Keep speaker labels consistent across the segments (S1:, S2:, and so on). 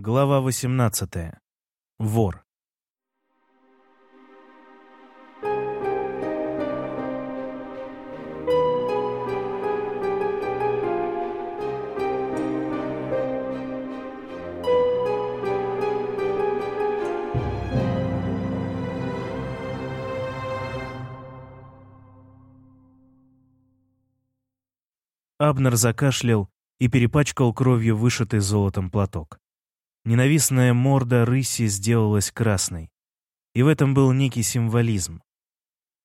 S1: Глава 18. Вор. Абнер закашлял и перепачкал кровью вышитый золотом платок. Ненавистная морда рыси сделалась красной. И в этом был некий символизм.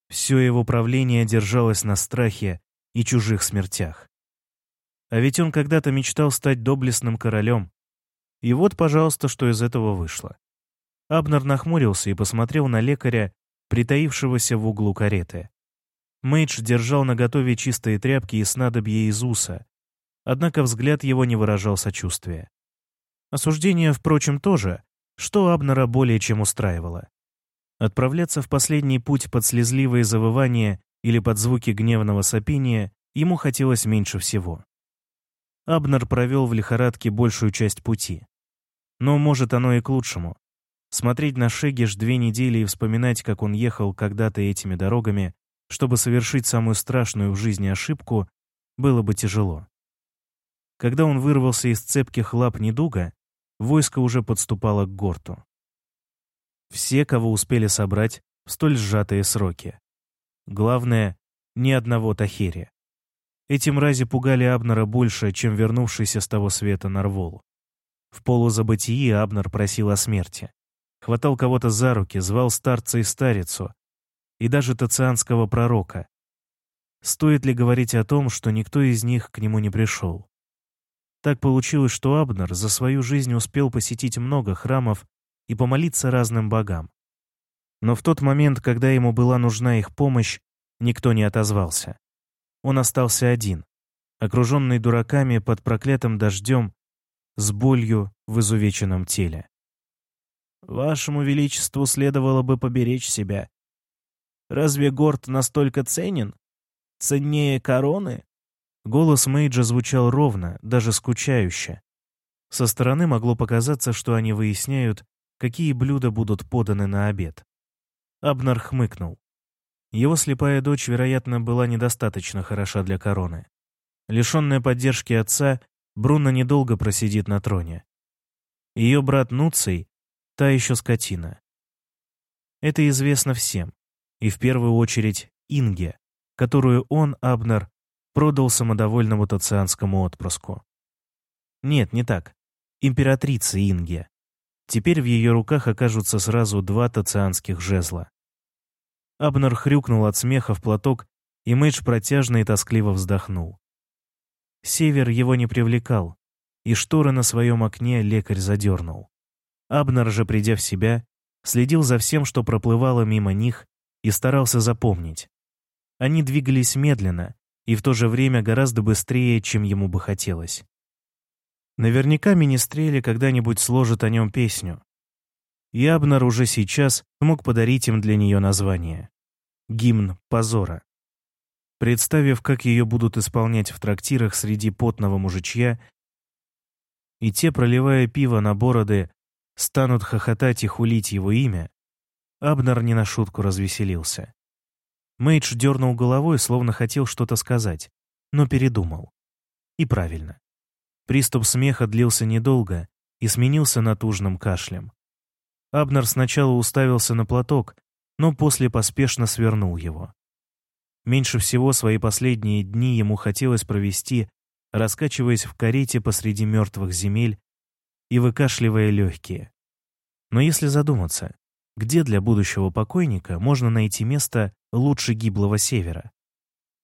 S1: Все его правление держалось на страхе и чужих смертях. А ведь он когда-то мечтал стать доблестным королем. И вот, пожалуйста, что из этого вышло. Абнер нахмурился и посмотрел на лекаря, притаившегося в углу кареты. Мейдж держал наготове чистые тряпки и снадобье из уса, однако взгляд его не выражал сочувствия. Осуждение, впрочем, тоже, что Абнера более чем устраивало. Отправляться в последний путь под слезливые завывания или под звуки гневного сопения ему хотелось меньше всего. Абнер провел в лихорадке большую часть пути. Но, может, оно и к лучшему. Смотреть на Шегиш две недели и вспоминать, как он ехал когда-то этими дорогами, чтобы совершить самую страшную в жизни ошибку, было бы тяжело. Когда он вырвался из цепких лап недуга, войско уже подступало к горту. Все, кого успели собрать в столь сжатые сроки. Главное, ни одного Тахери. Эти мрази пугали Абнера больше, чем вернувшийся с того света Нарвол. В полузабытии Абнер просил о смерти. Хватал кого-то за руки, звал старца и старицу, и даже тацианского пророка. Стоит ли говорить о том, что никто из них к нему не пришел? Так получилось, что Абнер за свою жизнь успел посетить много храмов и помолиться разным богам. Но в тот момент, когда ему была нужна их помощь, никто не отозвался. Он остался один, окруженный дураками под проклятым дождем, с болью в изувеченном теле. «Вашему Величеству следовало бы поберечь себя. Разве Горд настолько ценен? Ценнее короны?» Голос Мейджа звучал ровно, даже скучающе. Со стороны могло показаться, что они выясняют, какие блюда будут поданы на обед. Абнар хмыкнул. Его слепая дочь, вероятно, была недостаточно хороша для короны. Лишенная поддержки отца, Бруно недолго просидит на троне. Ее брат Нуций — та еще скотина. Это известно всем, и в первую очередь Инге, которую он, Абнар, продал самодовольному тацианскому отпрыску. Нет, не так. Императрица Инге. Теперь в ее руках окажутся сразу два тацианских жезла. Абнер хрюкнул от смеха в платок, и Мэйдж протяжно и тоскливо вздохнул. Север его не привлекал, и шторы на своем окне лекарь задернул. Абнер же, придя в себя, следил за всем, что проплывало мимо них, и старался запомнить. Они двигались медленно, и в то же время гораздо быстрее, чем ему бы хотелось. Наверняка министрели когда-нибудь сложат о нем песню. И уже сейчас мог подарить им для нее название. Гимн позора. Представив, как ее будут исполнять в трактирах среди потного мужичья, и те, проливая пиво на бороды, станут хохотать и хулить его имя, Абнар не на шутку развеселился. Мейдж дернул головой, словно хотел что-то сказать, но передумал. И правильно. Приступ смеха длился недолго и сменился натужным кашлем. Абнер сначала уставился на платок, но после поспешно свернул его. Меньше всего свои последние дни ему хотелось провести, раскачиваясь в карете посреди мертвых земель и выкашливая легкие. Но если задуматься, где для будущего покойника можно найти место лучше гиблого севера?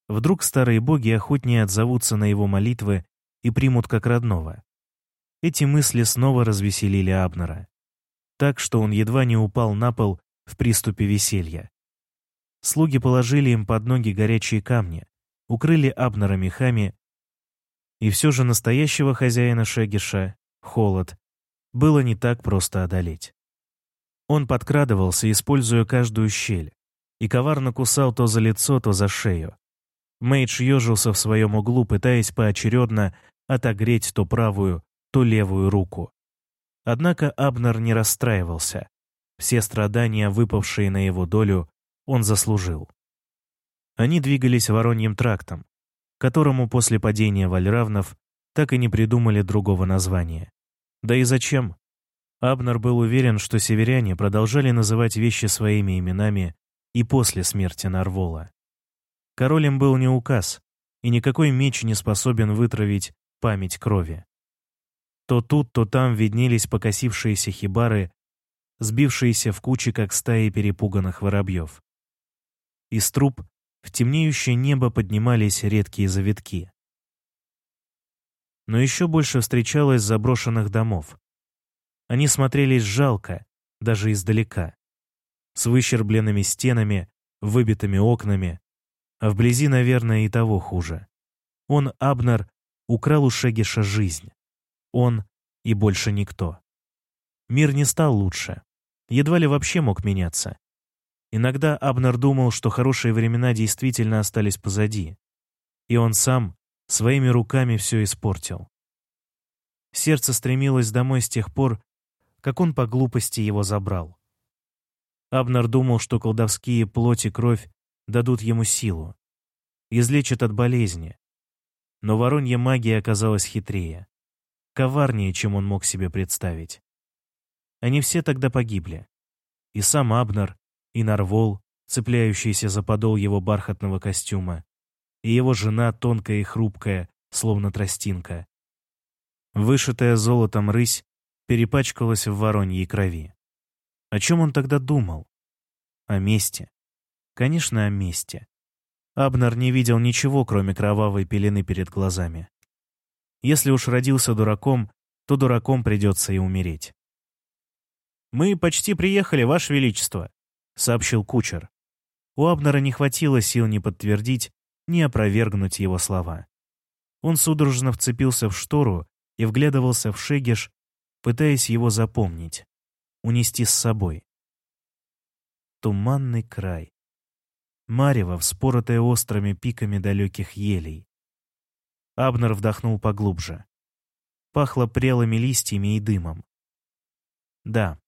S1: Вдруг старые боги охотнее отзовутся на его молитвы и примут как родного. Эти мысли снова развеселили Абнера. Так, что он едва не упал на пол в приступе веселья. Слуги положили им под ноги горячие камни, укрыли Абнера мехами, и все же настоящего хозяина Шегиша, холод, было не так просто одолеть. Он подкрадывался, используя каждую щель, и коварно кусал то за лицо, то за шею. Мейдж ежился в своем углу, пытаясь поочередно отогреть то правую, то левую руку. Однако Абнер не расстраивался. Все страдания, выпавшие на его долю, он заслужил. Они двигались Вороньим трактом, которому после падения Вальравнов так и не придумали другого названия. Да и зачем? Абнер был уверен, что северяне продолжали называть вещи своими именами и после смерти Нарвола. Король им был не указ, и никакой меч не способен вытравить память крови. То тут, то там виднелись покосившиеся хибары, сбившиеся в кучи, как стаи перепуганных воробьев. Из труб в темнеющее небо поднимались редкие завитки. Но еще больше встречалось заброшенных домов. Они смотрелись жалко, даже издалека, с выщербленными стенами, выбитыми окнами, а вблизи, наверное, и того хуже. Он, Абнер, украл у Шегиша жизнь. Он и больше никто. Мир не стал лучше. Едва ли вообще мог меняться. Иногда Абнер думал, что хорошие времена действительно остались позади. И он сам своими руками все испортил. Сердце стремилось домой с тех пор, как он по глупости его забрал. Абнер думал, что колдовские плоть и кровь дадут ему силу, излечат от болезни. Но воронья магия оказалась хитрее, коварнее, чем он мог себе представить. Они все тогда погибли. И сам Абнер, и Нарвол, цепляющийся за подол его бархатного костюма, и его жена, тонкая и хрупкая, словно тростинка. Вышитая золотом рысь перепачкалась в вороньей крови. О чем он тогда думал? О месте. Конечно, о месте. Абнер не видел ничего, кроме кровавой пелены перед глазами. Если уж родился дураком, то дураком придется и умереть. «Мы почти приехали, Ваше Величество», — сообщил кучер. У Абнера не хватило сил ни подтвердить, ни опровергнуть его слова. Он судорожно вцепился в штору и вглядывался в Шегеш, пытаясь его запомнить, унести с собой. Туманный край. Марево, вспоротое острыми пиками далеких елей. Абнер вдохнул поглубже. Пахло прелыми листьями и дымом. Да,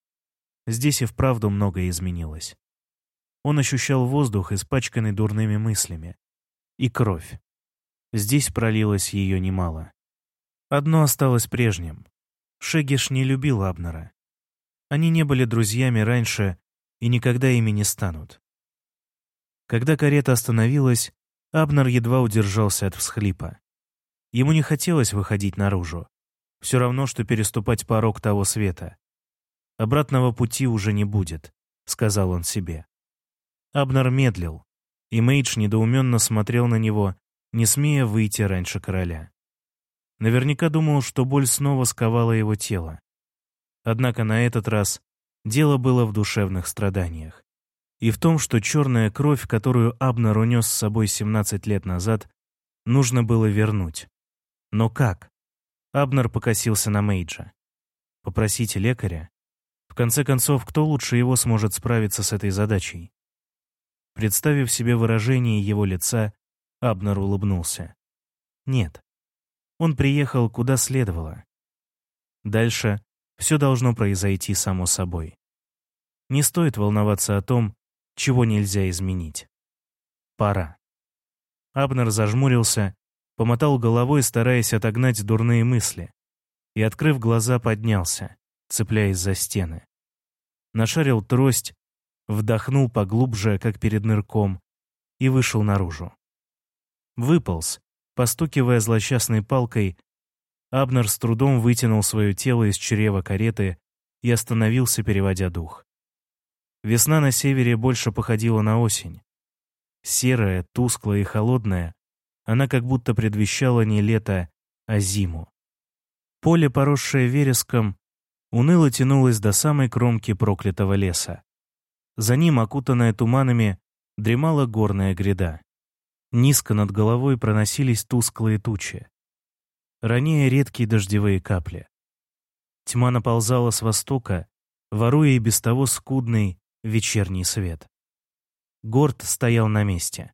S1: здесь и вправду многое изменилось. Он ощущал воздух, испачканный дурными мыслями. И кровь. Здесь пролилось ее немало. Одно осталось прежним. Шегиш не любил Абнера. Они не были друзьями раньше и никогда ими не станут. Когда карета остановилась, Абнер едва удержался от всхлипа. Ему не хотелось выходить наружу. Все равно, что переступать порог того света. «Обратного пути уже не будет», — сказал он себе. Абнер медлил, и Мейдж недоуменно смотрел на него, не смея выйти раньше короля. Наверняка думал, что боль снова сковала его тело. Однако на этот раз дело было в душевных страданиях. И в том, что черная кровь, которую Абнер унес с собой 17 лет назад, нужно было вернуть. Но как? Абнер покосился на Мейджа. Попросите лекаря? В конце концов, кто лучше его сможет справиться с этой задачей? Представив себе выражение его лица, Абнер улыбнулся. Нет, он приехал куда следовало. Дальше все должно произойти само собой. Не стоит волноваться о том, чего нельзя изменить. Пора. Абнер зажмурился, помотал головой, стараясь отогнать дурные мысли, и, открыв глаза, поднялся, цепляясь за стены. Нашарил трость, вдохнул поглубже, как перед нырком, и вышел наружу. Выполз, Постукивая злосчастной палкой, Абнер с трудом вытянул свое тело из чрева кареты и остановился, переводя дух. Весна на севере больше походила на осень. Серая, тусклая и холодная, она как будто предвещала не лето, а зиму. Поле, поросшее вереском, уныло тянулось до самой кромки проклятого леса. За ним, окутанная туманами, дремала горная гряда. Низко над головой проносились тусклые тучи. Ранее редкие дождевые капли. Тьма наползала с востока, воруя и без того скудный вечерний свет. Горд стоял на месте.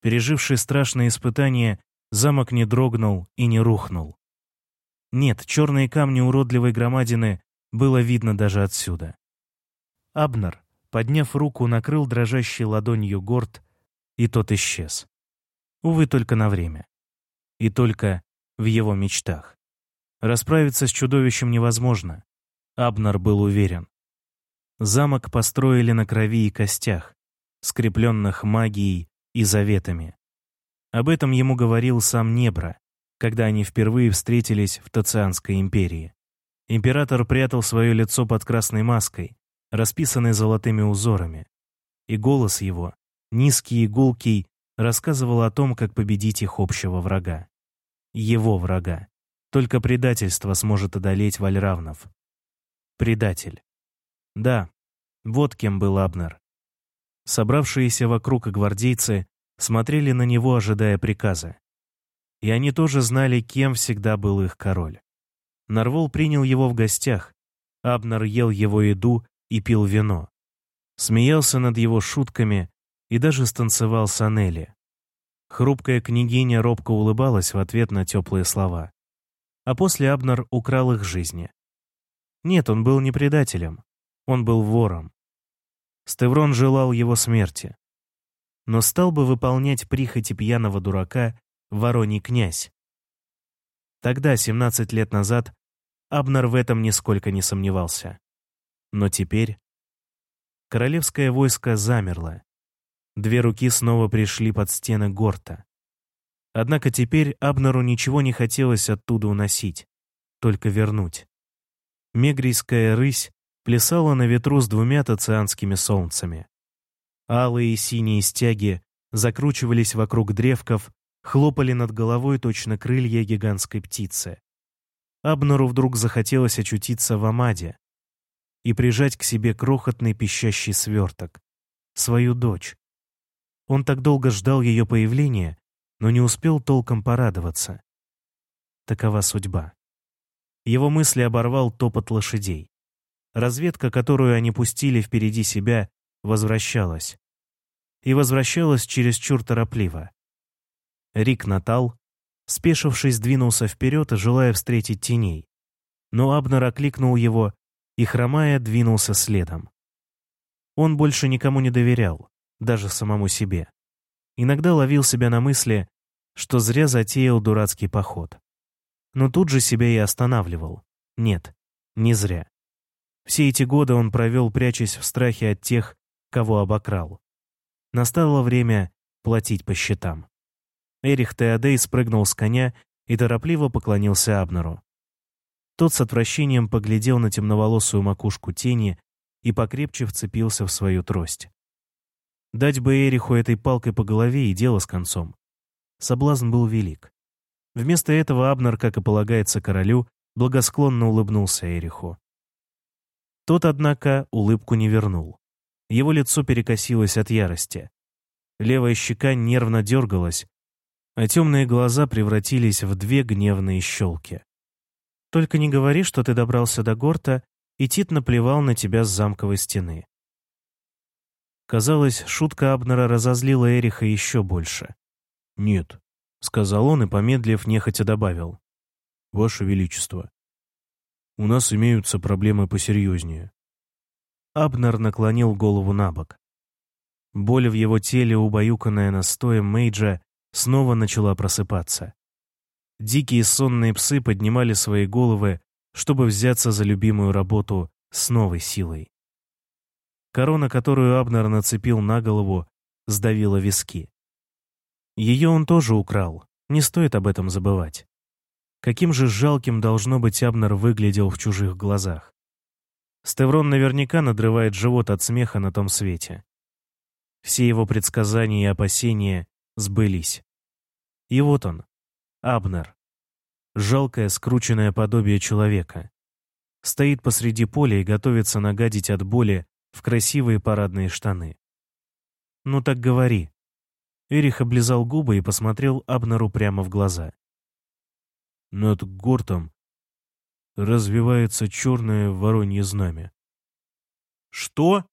S1: Переживший страшное испытание, замок не дрогнул и не рухнул. Нет, черные камни уродливой громадины было видно даже отсюда. Абнер, подняв руку, накрыл дрожащей ладонью горд, и тот исчез. Увы, только на время. И только в его мечтах. Расправиться с чудовищем невозможно. Абнер был уверен. Замок построили на крови и костях, скрепленных магией и заветами. Об этом ему говорил сам Небра, когда они впервые встретились в Тацианской империи. Император прятал свое лицо под красной маской, расписанной золотыми узорами, и голос его, низкий и гулкий, рассказывал о том, как победить их общего врага. Его врага. Только предательство сможет одолеть Вальравнов. Предатель. Да, вот кем был Абнер. Собравшиеся вокруг гвардейцы смотрели на него, ожидая приказа. И они тоже знали, кем всегда был их король. Нарвол принял его в гостях. Абнер ел его еду и пил вино. Смеялся над его шутками и даже станцевал с Анели. Хрупкая княгиня робко улыбалась в ответ на теплые слова. А после Абнер украл их жизни. Нет, он был не предателем. Он был вором. Стеврон желал его смерти. Но стал бы выполнять прихоти пьяного дурака вороний князь. Тогда, 17 лет назад, Абнер в этом нисколько не сомневался. Но теперь... Королевское войско замерло. Две руки снова пришли под стены Горта. Однако теперь Абнеру ничего не хотелось оттуда уносить, только вернуть. Мегрийская рысь плясала на ветру с двумя тацианскими солнцами. Алые и синие стяги закручивались вокруг древков, хлопали над головой точно крылья гигантской птицы. Абнеру вдруг захотелось очутиться в Амаде и прижать к себе крохотный пищащий сверток, свою дочь. Он так долго ждал ее появления, но не успел толком порадоваться. Такова судьба. Его мысли оборвал топот лошадей. Разведка, которую они пустили впереди себя, возвращалась. И возвращалась чересчур торопливо. Рик Натал, спешившись, двинулся вперед, желая встретить теней. Но Абнер окликнул его и, хромая, двинулся следом. Он больше никому не доверял, даже самому себе. Иногда ловил себя на мысли, что зря затеял дурацкий поход. Но тут же себя и останавливал. Нет, не зря. Все эти годы он провел, прячась в страхе от тех, кого обокрал. Настало время платить по счетам. Эрих Теодей спрыгнул с коня и торопливо поклонился Абнеру. Тот с отвращением поглядел на темноволосую макушку тени и покрепче вцепился в свою трость. Дать бы Эриху этой палкой по голове и дело с концом. Соблазн был велик. Вместо этого Абнер, как и полагается королю, благосклонно улыбнулся Эриху. Тот, однако, улыбку не вернул. Его лицо перекосилось от ярости. Левая щека нервно дергалась, а темные глаза превратились в две гневные щелки. «Только не говори, что ты добрался до Горта, и Тит наплевал на тебя с замковой стены». Казалось, шутка Абнера разозлила Эриха еще больше. «Нет», — сказал он и, помедлив, нехотя добавил. «Ваше Величество, у нас имеются проблемы посерьезнее». Абнер наклонил голову на бок. Боль в его теле, убаюканная настоем Мейджа, снова начала просыпаться. Дикие сонные псы поднимали свои головы, чтобы взяться за любимую работу с новой силой. Корона, которую Абнер нацепил на голову, сдавила виски. Ее он тоже украл, не стоит об этом забывать. Каким же жалким должно быть Абнер выглядел в чужих глазах. Стеврон наверняка надрывает живот от смеха на том свете. Все его предсказания и опасения сбылись. И вот он, Абнер. Жалкое, скрученное подобие человека. Стоит посреди поля и готовится нагадить от боли в красивые парадные штаны. «Ну так говори». Эрих облизал губы и посмотрел Абнеру прямо в глаза. Над гортом развивается черное воронье знамя. «Что?»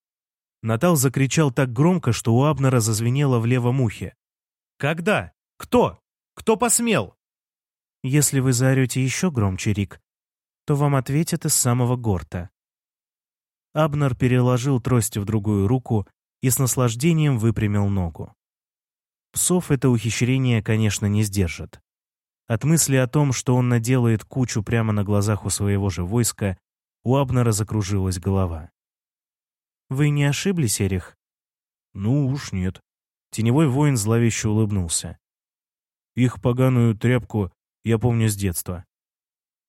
S1: Натал закричал так громко, что у Абнера зазвенело в левом ухе. «Когда? Кто? Кто посмел?» «Если вы заорете еще громче, Рик, то вам ответят из самого горта». Абнер переложил трость в другую руку и с наслаждением выпрямил ногу. Псов это ухищрение, конечно, не сдержит. От мысли о том, что он наделает кучу прямо на глазах у своего же войска, у Абнера закружилась голова. «Вы не ошиблись, Эрих?»
S2: «Ну уж нет».
S1: Теневой воин зловеще улыбнулся.
S2: «Их поганую тряпку я помню с детства.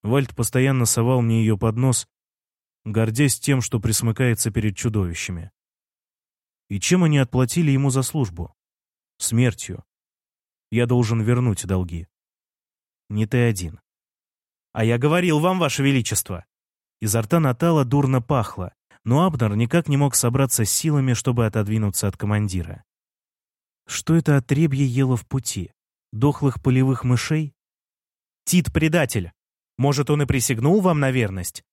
S2: Вальд постоянно совал мне ее под нос, гордясь тем, что присмыкается перед чудовищами. И чем они отплатили ему за службу? Смертью. Я должен вернуть долги.
S1: Не ты один. А я говорил вам, Ваше Величество. Изо рта Натала дурно пахло, но Абнер никак не мог собраться с силами, чтобы отодвинуться от командира. Что это отребье ело в пути? Дохлых полевых мышей? Тит-предатель! Может, он и присягнул вам на верность?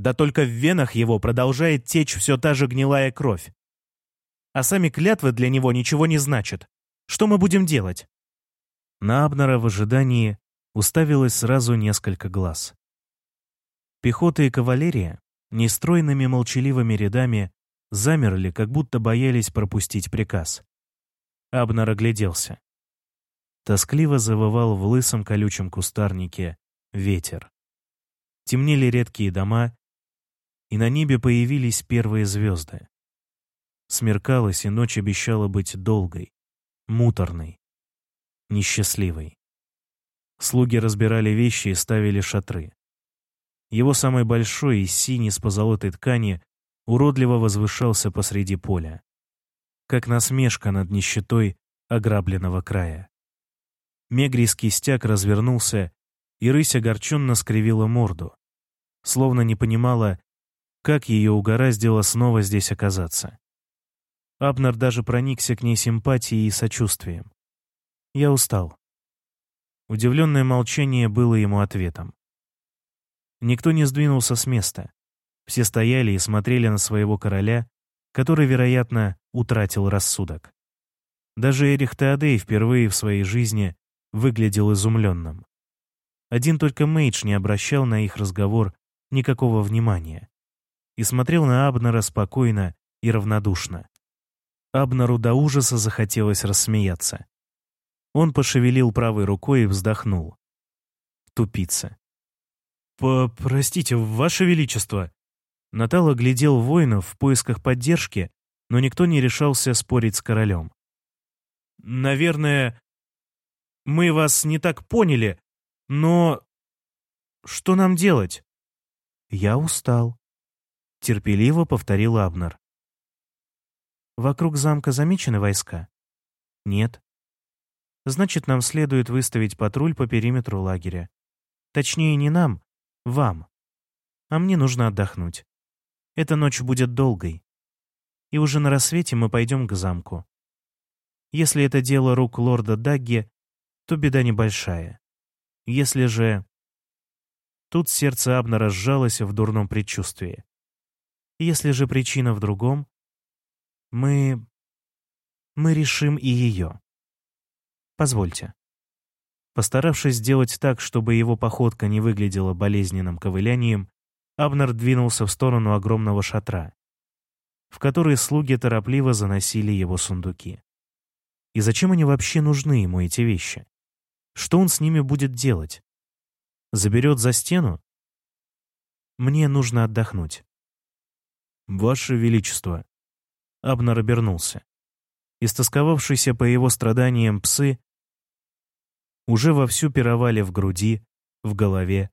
S1: Да только в венах его продолжает течь все та же гнилая кровь. А сами клятвы для него ничего не значат. Что мы будем делать?» На Абнера в ожидании уставилось сразу несколько глаз. Пехота и кавалерия нестройными молчаливыми рядами замерли, как будто боялись пропустить приказ. Абнер огляделся. Тоскливо завывал в лысом колючем кустарнике ветер. Темнели редкие дома, и на небе появились первые звезды. Смеркалось, и ночь обещала быть долгой, муторной, несчастливой. Слуги разбирали вещи и ставили шатры. Его самый большой из синий с позолотой ткани уродливо возвышался посреди поля, как насмешка над нищетой ограбленного края. Мегрийский стяг развернулся, и рысь огорченно скривила морду, словно не понимала, как ее угораздило снова здесь оказаться. Абнер даже проникся к ней симпатией и сочувствием. «Я устал». Удивленное молчание было ему ответом. Никто не сдвинулся с места. Все стояли и смотрели на своего короля, который, вероятно, утратил рассудок. Даже Эрих Теодей впервые в своей жизни выглядел изумленным. Один только Мейдж не обращал на их разговор никакого внимания и смотрел на Абнера спокойно и равнодушно. Абнеру до ужаса захотелось рассмеяться. Он пошевелил правой рукой и вздохнул. Тупица.
S2: «Простите, Ваше Величество!»
S1: Натала глядел воинов в поисках поддержки, но никто не решался спорить с королем.
S2: «Наверное, мы вас не так поняли, но... Что нам делать?»
S1: «Я устал», — терпеливо повторил Абнер. «Вокруг замка замечены войска?» «Нет». «Значит, нам следует выставить патруль по периметру лагеря. Точнее, не нам, вам. А мне нужно отдохнуть. Эта ночь будет долгой. И уже на рассвете мы пойдем к замку. Если это дело рук лорда Дагги, то беда небольшая. Если же... Тут сердце Абнера сжалось в дурном предчувствии. Если же причина в другом, мы... мы решим и ее. Позвольте. Постаравшись сделать так, чтобы его походка не выглядела болезненным ковылянием, Абнер двинулся в сторону огромного шатра, в который слуги торопливо заносили его сундуки. И зачем они вообще нужны ему, эти вещи? Что он с ними будет делать? Заберет за стену? Мне нужно отдохнуть.
S2: Ваше Величество.
S1: Абнер обернулся. Истосковавшиеся по его страданиям псы уже вовсю пировали в груди, в голове.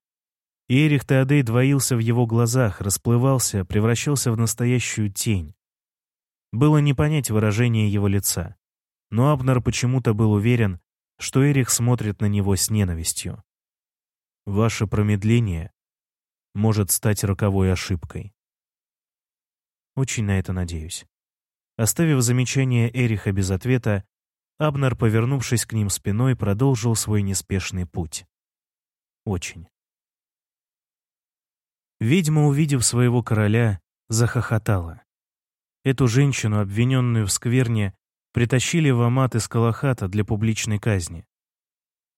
S1: И Эрих Теодей двоился в его глазах, расплывался, превращался в настоящую тень. Было не понять выражение его лица, но Абнер почему-то был уверен, что Эрих смотрит на него с ненавистью. Ваше промедление может стать роковой ошибкой. Очень на это надеюсь. Оставив замечание Эриха без ответа, Абнер, повернувшись к ним спиной, продолжил свой неспешный путь. Очень. Ведьма, увидев своего короля, захохотала. Эту женщину, обвиненную в скверне, притащили в Амат из Калахата для публичной казни.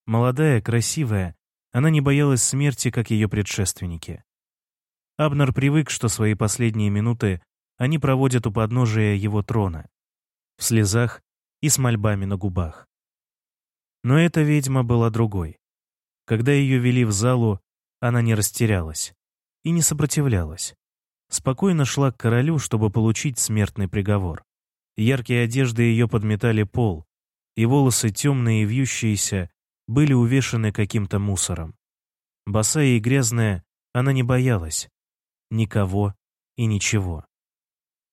S1: Молодая, красивая, Она не боялась смерти, как ее предшественники. Абнер привык, что свои последние минуты они проводят у подножия его трона, в слезах и с мольбами на губах. Но эта ведьма была другой. Когда ее вели в залу, она не растерялась и не сопротивлялась. Спокойно шла к королю, чтобы получить смертный приговор. Яркие одежды ее подметали пол, и волосы темные и вьющиеся были увешаны каким-то мусором. Босая и грязная, она не боялась. Никого и ничего.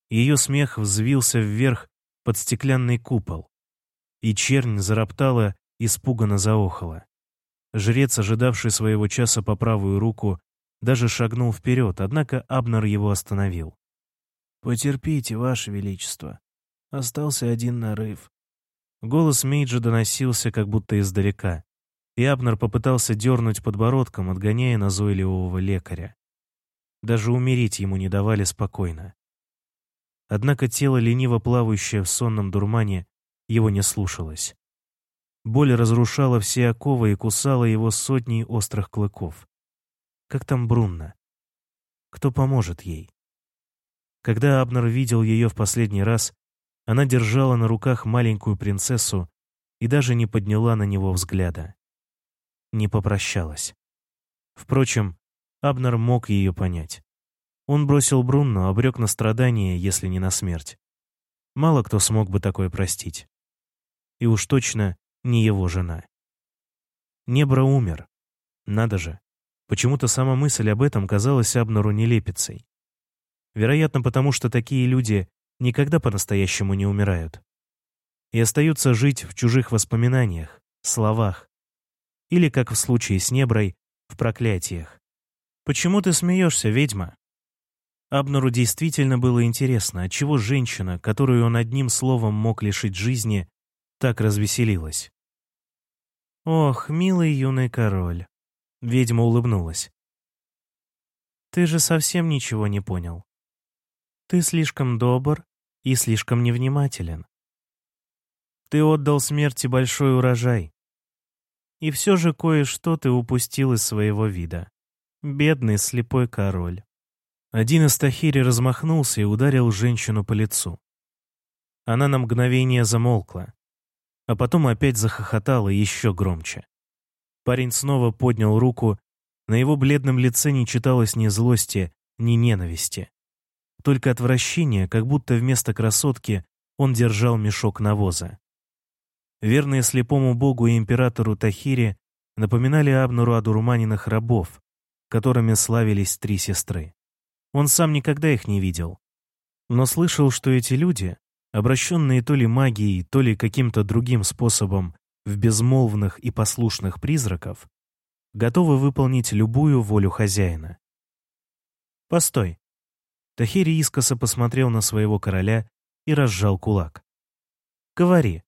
S1: Ее смех взвился вверх под стеклянный купол, и чернь зароптала, испуганно заохала. Жрец, ожидавший своего часа по правую руку, даже шагнул вперед, однако Абнер его остановил.
S2: «Потерпите, Ваше Величество. Остался один нарыв».
S1: Голос Мейджа доносился как будто издалека, и Абнер попытался дернуть подбородком, отгоняя назойливого лекаря. Даже умереть ему не давали спокойно. Однако тело, лениво плавающее в сонном дурмане, его не слушалось. Боль разрушала все оковы и кусала его сотней острых клыков. Как там Брунна? Кто поможет ей? Когда Абнер видел ее в последний раз, она держала на руках маленькую принцессу и даже не подняла на него взгляда. Не попрощалась. Впрочем, Абнер мог ее понять. Он бросил Брунну, обрек на страдания, если не на смерть. Мало кто смог бы такое простить. И уж точно не его жена. Небро умер. Надо же. Почему-то сама мысль об этом казалась Абнеру нелепицей. Вероятно, потому что такие люди никогда по-настоящему не умирают. И остаются жить в чужих воспоминаниях, словах. Или, как в случае с Неброй, в проклятиях. «Почему ты смеешься, ведьма?» Абнеру действительно было интересно, отчего женщина, которую он одним словом мог лишить жизни, так развеселилась. «Ох, милый юный король!» Ведьма улыбнулась. «Ты же совсем ничего не понял. Ты слишком добр и слишком невнимателен. Ты отдал смерти большой урожай. И все же кое-что ты упустил из своего вида. Бедный слепой король». Один из Тахири размахнулся и ударил женщину по лицу. Она на мгновение замолкла, а потом опять захохотала еще громче. Парень снова поднял руку, на его бледном лице не читалось ни злости, ни ненависти. Только отвращение, как будто вместо красотки он держал мешок навоза. Верные слепому богу и императору Тахири напоминали Абнуру одурманенных рабов, которыми славились три сестры. Он сам никогда их не видел. Но слышал, что эти люди, обращенные то ли магией, то ли каким-то другим способом в безмолвных и послушных призраков, готовы выполнить любую волю хозяина. «Постой!» Тахири искоса посмотрел на своего короля и разжал кулак. «Говори.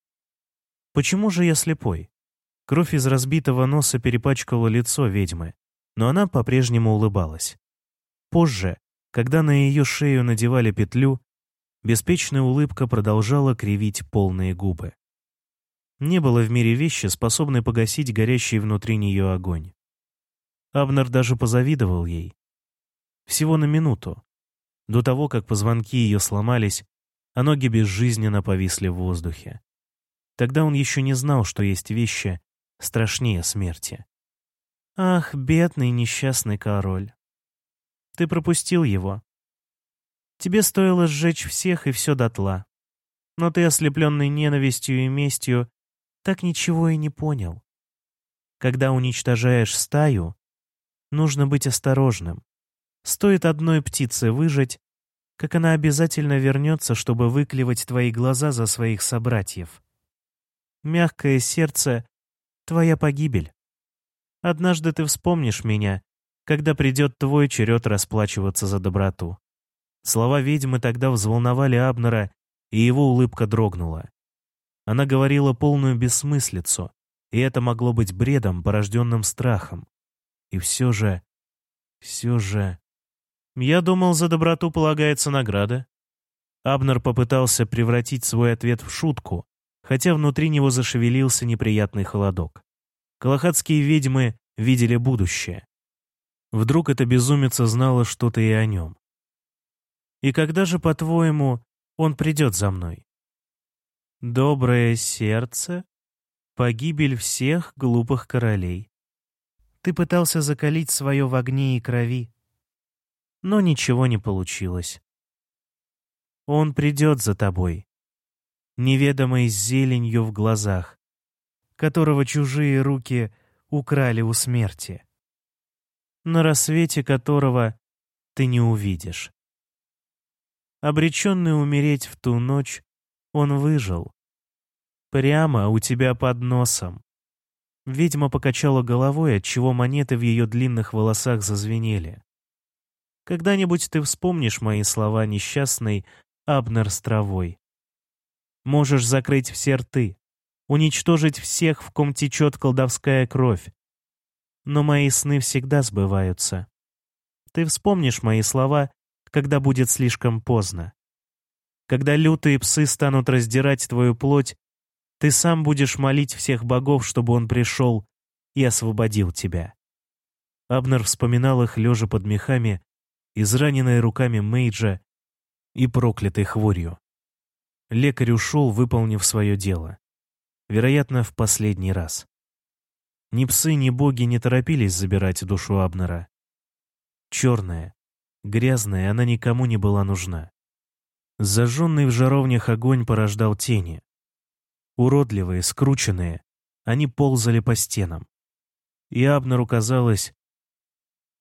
S1: Почему же я слепой?» Кровь из разбитого носа перепачкала лицо ведьмы, но она по-прежнему улыбалась. Позже, когда на ее шею надевали петлю, беспечная улыбка продолжала кривить полные губы. Не было в мире вещи, способной погасить горящий внутри нее огонь. Абнер даже позавидовал ей. Всего на минуту. До того, как позвонки ее сломались, а ноги безжизненно повисли в воздухе. Тогда он еще не знал, что есть вещи страшнее смерти. «Ах, бедный несчастный король!» Ты пропустил его. Тебе стоило сжечь всех и все дотла. Но ты, ослепленный ненавистью и местью, так ничего и не понял. Когда уничтожаешь стаю, нужно быть осторожным. Стоит одной птице выжить, как она обязательно вернется, чтобы выклевать твои глаза за своих собратьев. Мягкое сердце — твоя погибель. Однажды ты вспомнишь меня когда придет твой черед расплачиваться за доброту. Слова ведьмы тогда взволновали Абнера, и его улыбка дрогнула. Она говорила полную бессмыслицу, и это могло быть бредом, порожденным страхом. И все же... все же... Я думал, за доброту полагается награда. Абнер попытался превратить свой ответ в шутку, хотя внутри него зашевелился неприятный холодок. Калахатские ведьмы видели будущее. Вдруг эта безумица знала что-то и о нем. И когда же, по-твоему, он придет за мной? Доброе сердце, погибель всех глупых королей. Ты пытался закалить свое в огне и крови, но ничего не получилось. Он придет за тобой, неведомой зеленью в глазах, которого чужие руки украли у смерти, на рассвете которого ты не увидишь. Обреченный умереть в ту ночь, он выжил. Прямо у тебя под носом. Ведьма покачала головой, отчего монеты в ее длинных волосах зазвенели. Когда-нибудь ты вспомнишь мои слова несчастный Абнер с травой. Можешь закрыть все рты, уничтожить всех, в ком течет колдовская кровь. Но мои сны всегда сбываются. Ты вспомнишь мои слова, когда будет слишком поздно. Когда лютые псы станут раздирать твою плоть, ты сам будешь молить всех богов, чтобы он пришел и освободил тебя. Абнер вспоминал их, лежа под мехами, израненной руками Мейджа и проклятой хворью. Лекарь ушел, выполнив свое дело. Вероятно, в последний раз. Ни псы, ни боги не торопились забирать душу Абнера. Черная, грязная, она никому не была нужна. Зажженный в жаровнях огонь порождал тени. Уродливые, скрученные, они ползали по стенам. И Абнеру казалось,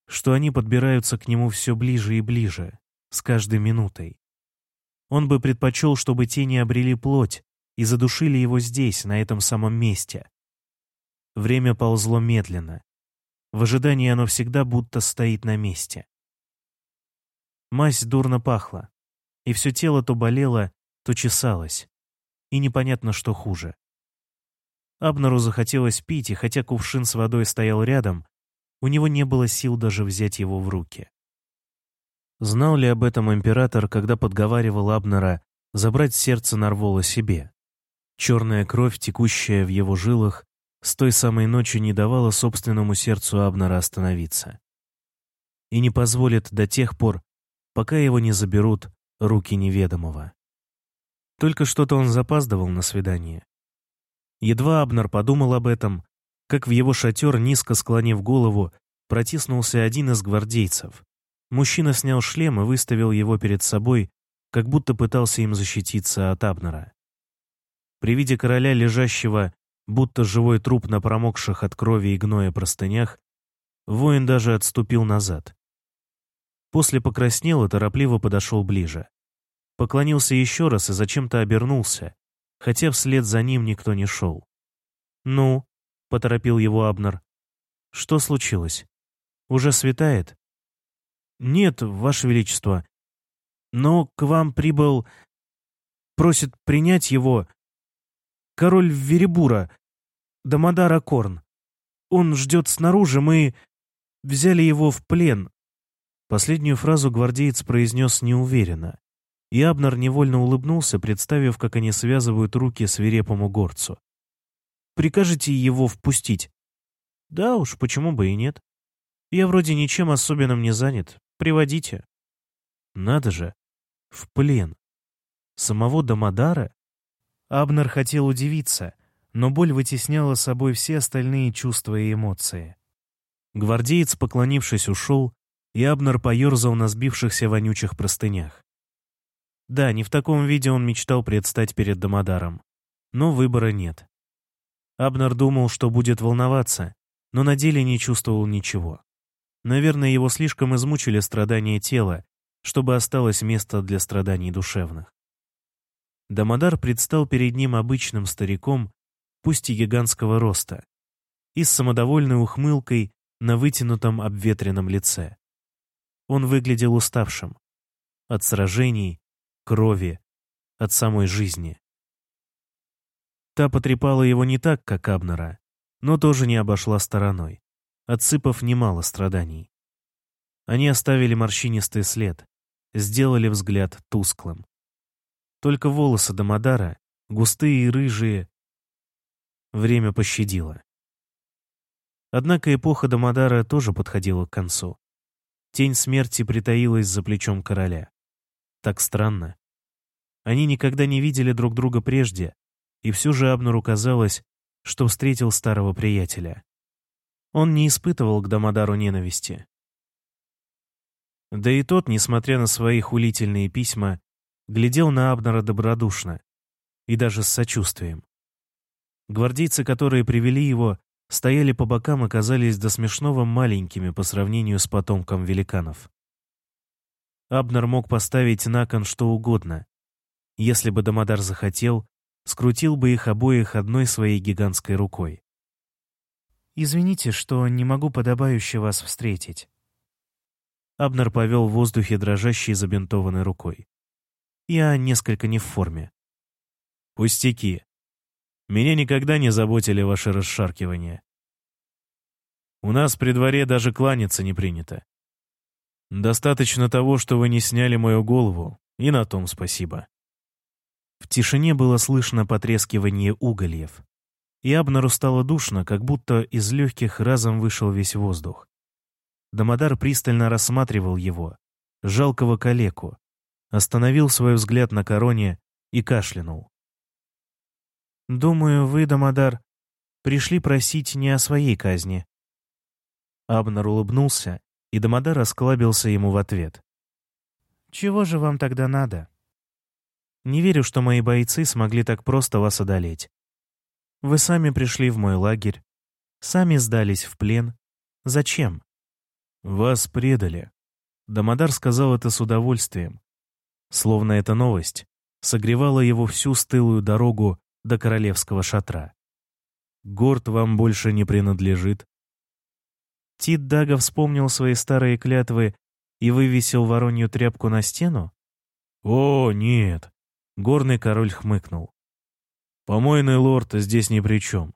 S1: что они подбираются к нему все ближе и ближе, с каждой минутой. Он бы предпочел, чтобы тени обрели плоть и задушили его здесь, на этом самом месте. Время ползло медленно. В ожидании оно всегда будто стоит на месте. Мазь дурно пахла, и все тело то болело, то чесалось. И непонятно, что хуже. Абнеру захотелось пить, и хотя кувшин с водой стоял рядом, у него не было сил даже взять его в руки. Знал ли об этом император, когда подговаривал Абнера забрать сердце Нарвола себе? Черная кровь, текущая в его жилах, с той самой ночи не давала собственному сердцу Абнера остановиться. И не позволит до тех пор, пока его не заберут руки неведомого. Только что-то он запаздывал на свидание. Едва Абнер подумал об этом, как в его шатер, низко склонив голову, протиснулся один из гвардейцев. Мужчина снял шлем и выставил его перед собой, как будто пытался им защититься от Абнера. При виде короля, лежащего, будто живой труп на промокших от крови и гноя простынях, воин даже отступил назад. После покраснел и торопливо подошел ближе. Поклонился еще раз и зачем-то обернулся, хотя вслед за ним никто не шел. «Ну?» — поторопил его Абнер. «Что случилось? Уже светает?» «Нет, Ваше Величество. Но к вам прибыл... Просит принять его... Король Веребура, Дамодара Корн. Он ждет снаружи, мы взяли его в плен». Последнюю фразу гвардеец произнес неуверенно. И Абнер невольно улыбнулся, представив, как они связывают руки свирепому горцу. «Прикажете его впустить?» «Да уж, почему бы и нет. Я вроде ничем особенным не занят. Приводите. Надо же. В плен. Самого Дамадара? Абнер хотел удивиться, но боль вытесняла собой все остальные чувства и эмоции. Гвардеец, поклонившись, ушел, и Абнер поерзал на сбившихся вонючих простынях. Да, не в таком виде он мечтал предстать перед Дамадаром. Но выбора нет. Абнер думал, что будет волноваться, но на деле не чувствовал ничего. Наверное, его слишком измучили страдания тела, чтобы осталось место для страданий душевных. Дамодар предстал перед ним обычным стариком, пусть и гигантского роста, и с самодовольной ухмылкой на вытянутом обветренном лице. Он выглядел уставшим. От сражений, крови, от самой жизни. Та потрепала его не так, как Абнера, но тоже не обошла стороной отсыпав немало страданий. Они оставили морщинистый след, сделали взгляд тусклым. Только волосы Дамадара, густые и рыжие, время пощадило. Однако эпоха Дамадара тоже подходила к концу. Тень смерти притаилась за плечом короля. Так странно. Они никогда не видели друг друга прежде, и все же Абнуру казалось, что встретил старого приятеля. Он не испытывал к Дамадару ненависти. Да и тот, несмотря на свои хулительные письма, глядел на Абнера добродушно и даже с сочувствием. Гвардейцы, которые привели его, стояли по бокам и казались до смешного маленькими по сравнению с потомком великанов. Абнер мог поставить на кон что угодно. Если бы Дамодар захотел, скрутил бы их обоих одной своей гигантской рукой. «Извините, что не могу подобающе вас встретить». Абнер повел в воздухе дрожащей забинтованной рукой. «Я несколько не в форме».
S2: «Пустяки. Меня никогда не заботили ваши расшаркивания. У нас при дворе даже кланяться не принято. Достаточно того, что вы не сняли мою голову, и на том спасибо».
S1: В тишине было слышно потрескивание угольев. И Абнеру стало душно, как будто из легких разом вышел весь воздух. Дамодар пристально рассматривал его, жалкого калеку, остановил свой взгляд на короне и кашлянул. «Думаю, вы, Дамодар, пришли просить не о своей казни». Абнер улыбнулся, и Дамодар осклабился ему в ответ. «Чего же вам тогда надо?» «Не верю, что мои бойцы смогли так просто вас одолеть. Вы сами пришли в мой лагерь, сами сдались в плен. Зачем?»
S2: «Вас предали». Дамодар сказал это с удовольствием. Словно эта новость согревала его всю стылую дорогу до королевского шатра. «Горд вам больше не принадлежит».
S1: Тит Дага вспомнил свои старые клятвы и вывесил воронью тряпку на стену?
S2: «О, нет!» — горный король хмыкнул. «Помойный лорд здесь ни при чем.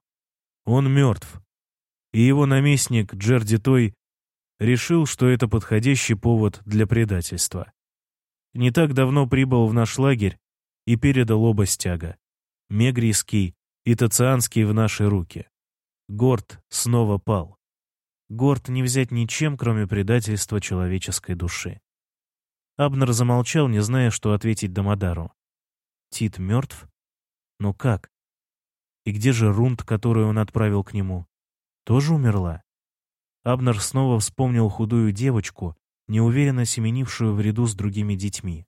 S2: Он мертв, и его наместник Джерди Той решил, что это подходящий повод для предательства. Не так давно прибыл в наш лагерь и передал оба стяга — Мегрийский и Тацианский в наши руки. Горд снова пал. Горд не взять ничем, кроме предательства человеческой души. Абнер замолчал, не зная, что ответить Дамадару. Тит мертв? Но как? И где же Рунд, которую он отправил к нему? Тоже умерла? Абнер снова вспомнил худую девочку, неуверенно семенившую в ряду с другими детьми.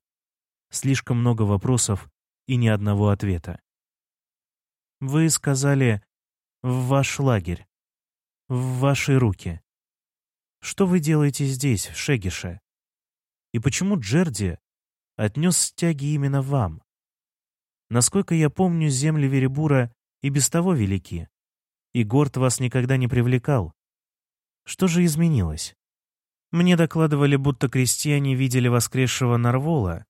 S2: Слишком много вопросов и ни одного ответа. «Вы сказали, в ваш лагерь, в ваши руки. Что вы делаете здесь, в Шегише? И почему Джерди отнес стяги именно вам? Насколько я помню, земли Веребура и без того велики, и Горд вас никогда не привлекал. Что же изменилось? Мне докладывали, будто крестьяне видели воскресшего Нарвола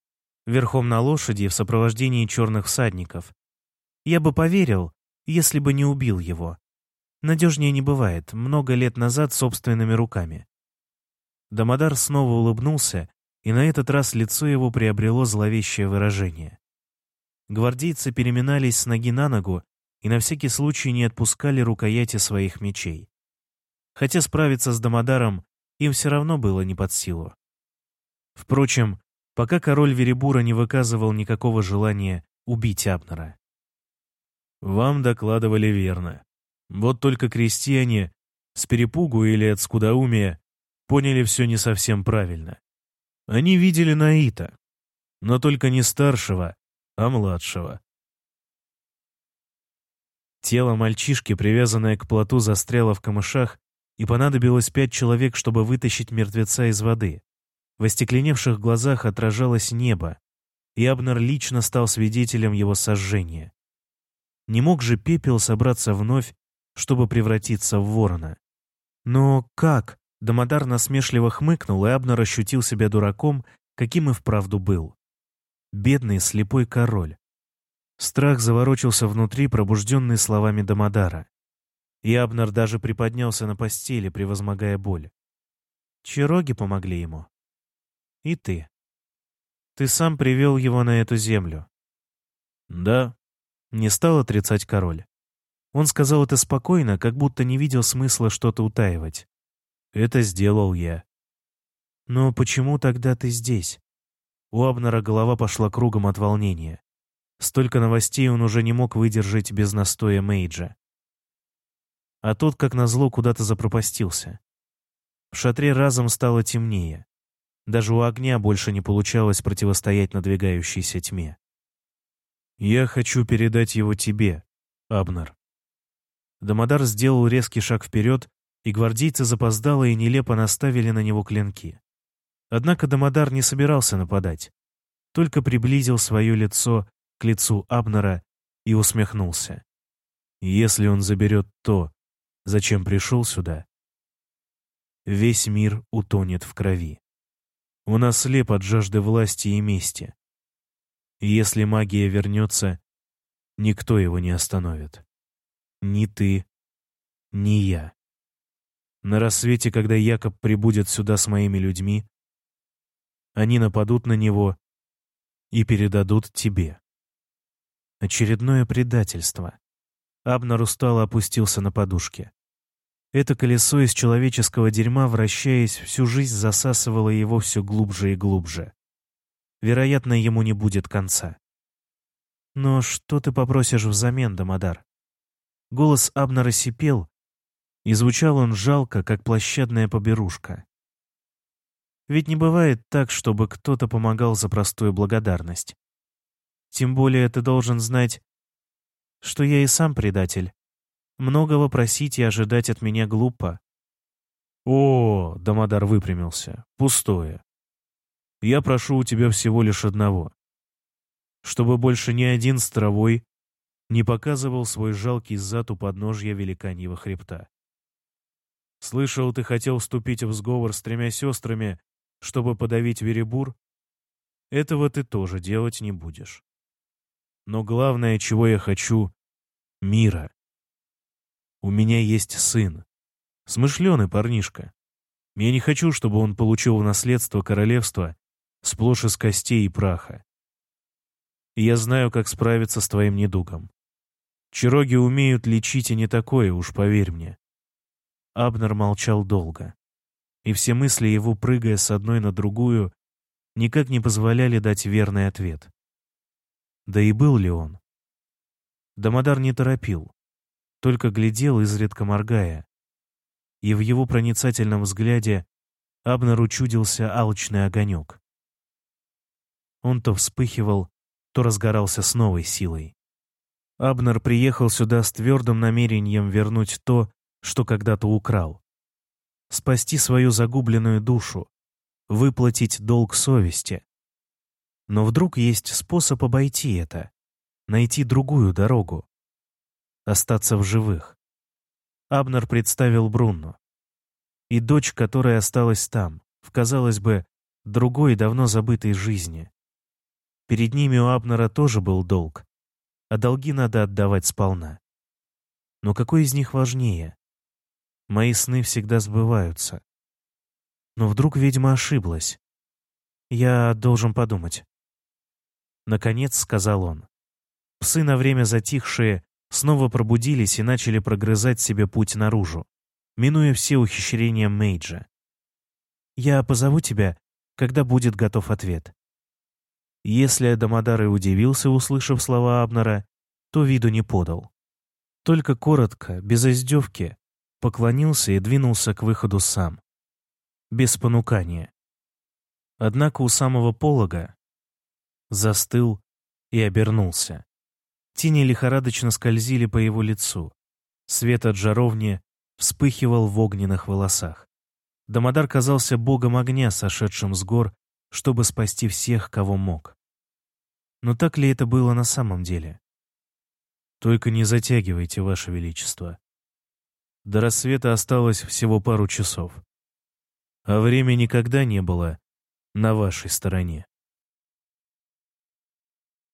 S2: верхом на лошади в сопровождении черных всадников. Я бы поверил, если бы не убил его. Надежнее не бывает, много лет назад собственными руками. Дамодар снова улыбнулся, и на этот раз лицо его приобрело зловещее выражение. Гвардейцы переминались с ноги на ногу и на всякий случай не отпускали рукояти своих мечей хотя справиться с Дамодаром им все равно было не под силу. Впрочем, пока король Веребура не выказывал никакого желания убить Абнера. «Вам докладывали верно. Вот только крестьяне с перепугу или от скудоумия поняли все не совсем правильно. Они видели Наита, но только не старшего, а младшего.
S1: Тело мальчишки, привязанное к плоту, застряло в камышах и понадобилось пять человек, чтобы вытащить мертвеца из воды. В остекленевших глазах отражалось небо, и Абнер лично стал свидетелем его сожжения. Не мог же пепел собраться вновь, чтобы превратиться в ворона. Но как? Дамодар насмешливо хмыкнул, и Абнер ощутил себя дураком, каким и вправду был. Бедный слепой король. Страх заворочился внутри, пробужденный словами Дамодара. И Абнер даже приподнялся на постели, превозмогая боль. Чароги помогли ему. И ты. Ты сам привел его на эту землю.
S2: Да,
S1: не стал отрицать король. Он сказал это спокойно, как будто не видел смысла что-то утаивать.
S2: «Это сделал я».
S1: «Но почему тогда ты здесь?» У Абнера голова пошла кругом от волнения. Столько новостей он уже не мог выдержать без настоя Мейджа. А тот, как назло, куда-то запропастился. В шатре разом стало темнее. Даже у огня больше не получалось противостоять надвигающейся тьме.
S2: «Я хочу передать его тебе, Абнер».
S1: Дамодар сделал резкий шаг вперед, и гвардейцы запоздало и нелепо наставили на него клинки. Однако Дамодар не собирался нападать, только приблизил свое лицо к лицу Абнера и усмехнулся. «Если он заберет то, зачем пришел сюда, весь мир утонет в крови. Он ослеп от жажды власти и мести. И если магия вернется, никто его не остановит. Ни ты, ни я. На рассвете, когда Якоб прибудет сюда с моими людьми, они нападут на него и передадут тебе. Очередное предательство. Абнер устало опустился на подушке. Это колесо из человеческого дерьма, вращаясь, всю жизнь засасывало его все глубже и глубже. Вероятно, ему не будет конца. «Но что ты попросишь взамен, Дамодар?» Голос Абнера сипел, и звучал он жалко, как площадная поберушка. Ведь не бывает так, чтобы кто-то помогал за простую благодарность. Тем более ты должен знать, что я и сам предатель. Многого просить и ожидать от меня глупо.
S2: О, Дамодар выпрямился. Пустое. Я прошу у тебя всего лишь одного. Чтобы больше ни один стровой не показывал свой жалкий зад у подножья великаньего хребта. Слышал, ты хотел вступить в сговор с тремя сестрами, чтобы подавить Веребур? Этого ты тоже делать не будешь. Но главное, чего я хочу — мира. У меня есть сын. Смышленый парнишка. Я не хочу, чтобы он получил в наследство королевства сплошь из костей и праха. И я знаю, как справиться с твоим недугом. Чироги умеют лечить и не такое, уж поверь мне.
S1: Абнер молчал долго, и все мысли его, прыгая с одной на другую, никак не позволяли дать верный ответ. Да и был ли он? Дамодар не торопил, только глядел, изредка моргая. И в его проницательном взгляде Абнеру чудился алчный огонек. Он то вспыхивал, то разгорался с новой силой. Абнер приехал сюда с твердым намерением вернуть то, что когда-то украл. Спасти свою загубленную душу, выплатить долг совести. Но вдруг есть способ обойти это, найти другую дорогу, остаться в живых. Абнер представил Брунну. И дочь, которая осталась там, в, казалось бы, другой, давно забытой жизни. Перед ними у Абнера тоже был долг, а долги надо отдавать сполна. Но какой из них важнее? Мои сны всегда сбываются. Но вдруг ведьма ошиблась. Я должен подумать. Наконец сказал он. Псы, на время затихшие, снова пробудились и начали прогрызать себе путь наружу, минуя все ухищрения Мейджа. «Я позову тебя, когда будет готов ответ. Если Дамодар и удивился, услышав слова Абнера, то виду не подал. Только коротко, без издевки, поклонился и двинулся к выходу сам. Без понукания. Однако у самого полога застыл и обернулся. Тени лихорадочно скользили по его лицу. Свет от жаровни вспыхивал в огненных волосах. Дамодар казался богом огня, сошедшим с гор чтобы спасти всех, кого мог. Но так ли это было на самом деле? Только не затягивайте, Ваше Величество. До рассвета осталось всего пару часов. А время никогда не было на вашей стороне.